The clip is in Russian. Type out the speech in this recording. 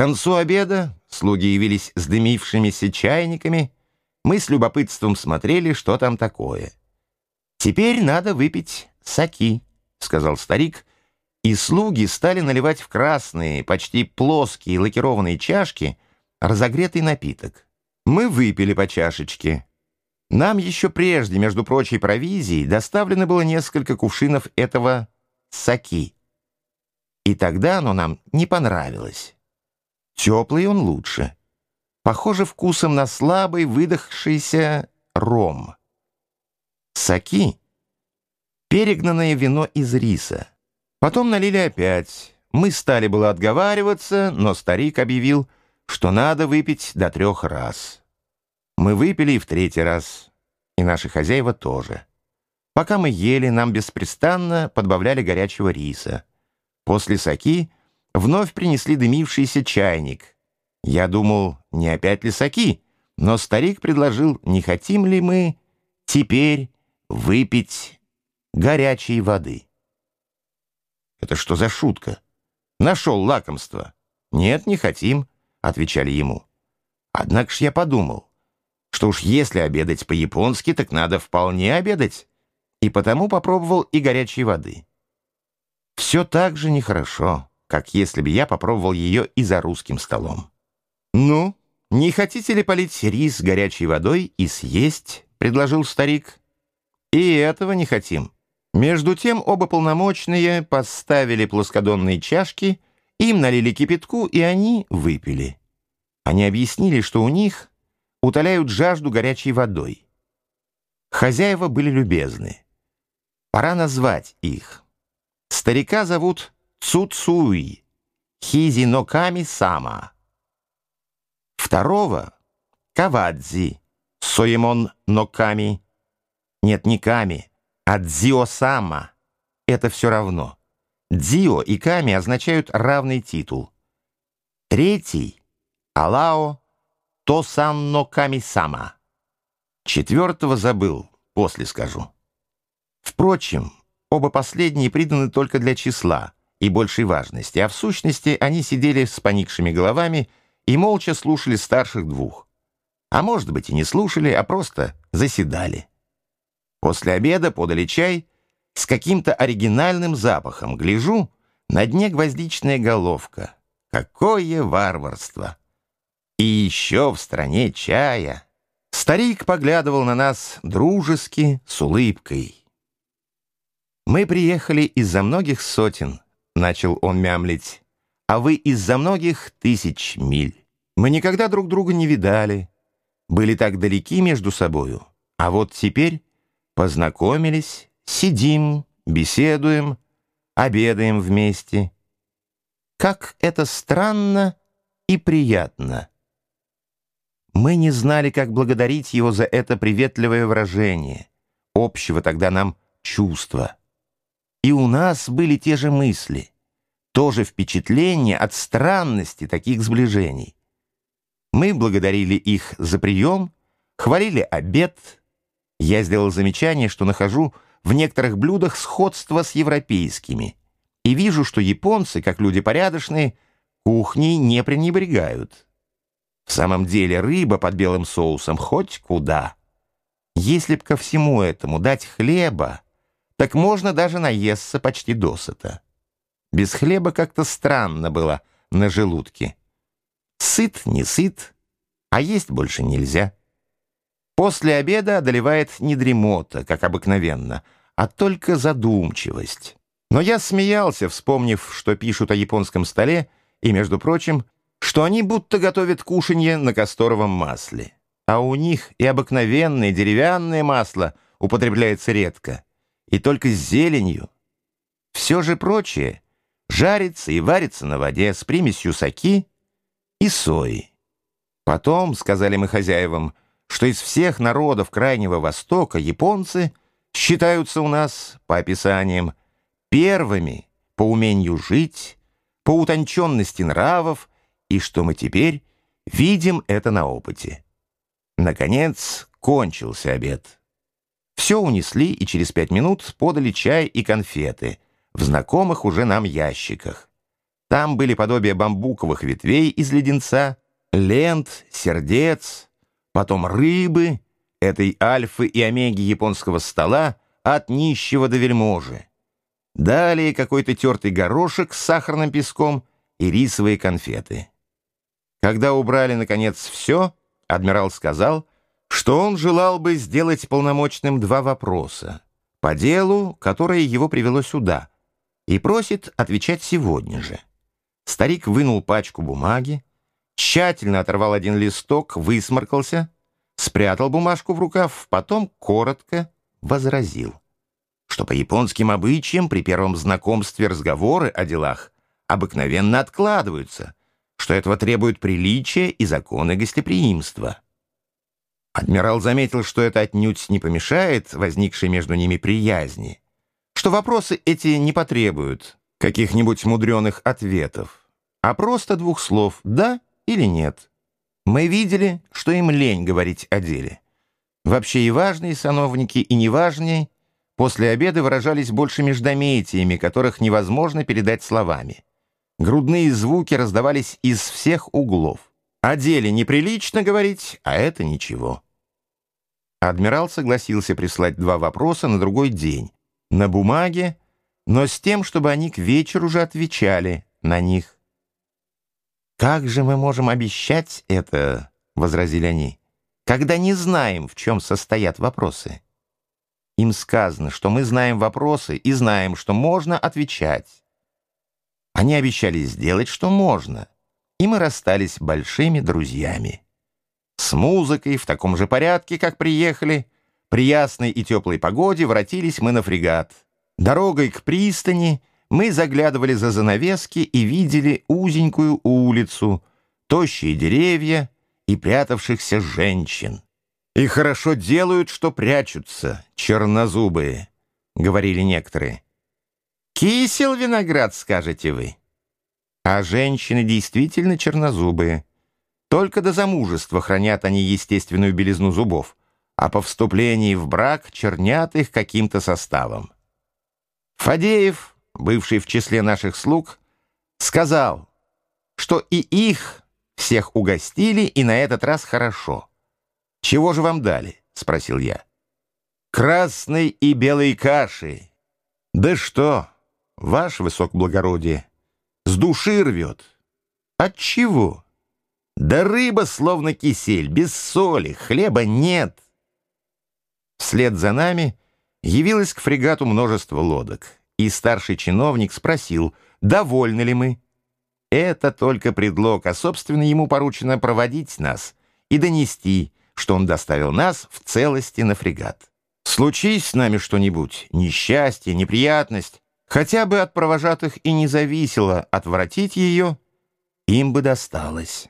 концу обеда слуги явились с дымившимися чайниками. Мы с любопытством смотрели, что там такое. «Теперь надо выпить саки», — сказал старик, и слуги стали наливать в красные, почти плоские лакированные чашки разогретый напиток. Мы выпили по чашечке. Нам еще прежде, между прочей провизией, доставлено было несколько кувшинов этого саки. И тогда оно нам не понравилось. Теплый он лучше. Похоже вкусом на слабый выдохшийся ром. Саки — перегнанное вино из риса. Потом налили опять. Мы стали было отговариваться, но старик объявил, что надо выпить до трех раз. Мы выпили и в третий раз, и наши хозяева тоже. Пока мы ели, нам беспрестанно подбавляли горячего риса. После соки вновь принесли дымившийся чайник. Я думал, не опять ли соки, но старик предложил, не хотим ли мы теперь выпить горячей воды. Это что за шутка? Нашел лакомство. Нет, не хотим, отвечали ему. Однако ж я подумал, что уж если обедать по-японски, так надо вполне обедать, и потому попробовал и горячей воды. Все так же нехорошо, как если бы я попробовал ее и за русским столом. «Ну, не хотите ли полить рис горячей водой и съесть?» — предложил старик. «И этого не хотим». Между тем оба полномочные поставили плоскодонные чашки, им налили кипятку, и они выпили. Они объяснили, что у них утоляют жажду горячей водой. Хозяева были любезны. Пора назвать их. Старика зовут Цуцуи, Хизиноками Сама. Второго — Кавадзи, Соемон Ноками. Нет, не Ками, а дзио-сама — это все равно. Дзио и ками означают равный титул. Третий — алао тосанно ками-сама. Четвертого забыл, после скажу. Впрочем, оба последние приданы только для числа и большей важности, а в сущности они сидели с поникшими головами и молча слушали старших двух. А может быть и не слушали, а просто заседали. После обеда подали чай с каким-то оригинальным запахом. Гляжу, на дне гвоздичная головка. Какое варварство! И еще в стране чая. Старик поглядывал на нас дружески, с улыбкой. «Мы приехали из-за многих сотен», — начал он мямлить, «а вы из-за многих тысяч миль. Мы никогда друг друга не видали, были так далеки между собою, а вот теперь Познакомились, сидим, беседуем, обедаем вместе. Как это странно и приятно. Мы не знали, как благодарить его за это приветливое выражение, общего тогда нам чувства. И у нас были те же мысли, то же впечатление от странности таких сближений. Мы благодарили их за прием, хвалили обед, я сделал замечание, что нахожу в некоторых блюдах сходство с европейскими, и вижу, что японцы, как люди порядочные, кухней не пренебрегают. В самом деле рыба под белым соусом хоть куда. Если б ко всему этому дать хлеба, так можно даже наесться почти досыта. Без хлеба как-то странно было на желудке. Сыт, не сыт, а есть больше нельзя. После обеда одолевает не дремота, как обыкновенно, а только задумчивость. Но я смеялся, вспомнив, что пишут о японском столе, и, между прочим, что они будто готовят кушанье на касторовом масле. А у них и обыкновенное деревянное масло употребляется редко, и только с зеленью. Все же прочее жарится и варится на воде с примесью соки и сои. Потом, сказали мы хозяевам, что из всех народов Крайнего Востока японцы считаются у нас, по описаниям, первыми по умению жить, по утонченности нравов, и что мы теперь видим это на опыте. Наконец, кончился обед. Все унесли, и через пять минут подали чай и конфеты в знакомых уже нам ящиках. Там были подобия бамбуковых ветвей из леденца, лент, сердец, потом рыбы, этой альфы и омеги японского стола от нищего до вельможи. Далее какой-то тертый горошек с сахарным песком и рисовые конфеты. Когда убрали, наконец, все, адмирал сказал, что он желал бы сделать полномочным два вопроса по делу, которое его привело сюда, и просит отвечать сегодня же. Старик вынул пачку бумаги, тщательно оторвал один листок, высморкался, спрятал бумажку в рукав, потом коротко возразил, что по японским обычаям при первом знакомстве разговоры о делах обыкновенно откладываются, что этого требуют приличия и законы гостеприимства. Адмирал заметил, что это отнюдь не помешает возникшей между ними приязни, что вопросы эти не потребуют каких-нибудь мудреных ответов, а просто двух слов «да» или «нет». Мы видели, что им лень говорить о деле. Вообще и важные сановники, и неважные после обеда выражались больше междометиями, которых невозможно передать словами. Грудные звуки раздавались из всех углов. О деле неприлично говорить, а это ничего. Адмирал согласился прислать два вопроса на другой день, на бумаге, но с тем, чтобы они к вечеру же отвечали на них. «Как же мы можем обещать это?» — возразили они, «когда не знаем, в чем состоят вопросы». Им сказано, что мы знаем вопросы и знаем, что можно отвечать. Они обещали сделать, что можно, и мы расстались большими друзьями. С музыкой в таком же порядке, как приехали, при ясной и теплой погоде воротились мы на фрегат. Дорогой к пристани мы заглядывали за занавески и видели узенькую улицу, тощие деревья и прятавшихся женщин. «И хорошо делают, что прячутся, чернозубые», — говорили некоторые. «Кисел виноград, скажете вы». А женщины действительно чернозубые. Только до замужества хранят они естественную белизну зубов, а по вступлении в брак чернят их каким-то составом. Фадеев, бывший в числе наших слуг, сказал, что и их всех угостили, и на этот раз хорошо. «Чего же вам дали?» — спросил я. «Красной и белой каши». «Да что, ваше высокоблагородие, с души рвет». «От чего?» «Да рыба словно кисель, без соли, хлеба нет». Вслед за нами явилось к фрегату множество лодок, и старший чиновник спросил, довольны ли мы. Это только предлог, а, собственно, ему поручено проводить нас и донести, что он доставил нас в целости на фрегат. Случись с нами что-нибудь, несчастье, неприятность, хотя бы от провожатых и не зависело отвратить ее, им бы досталось.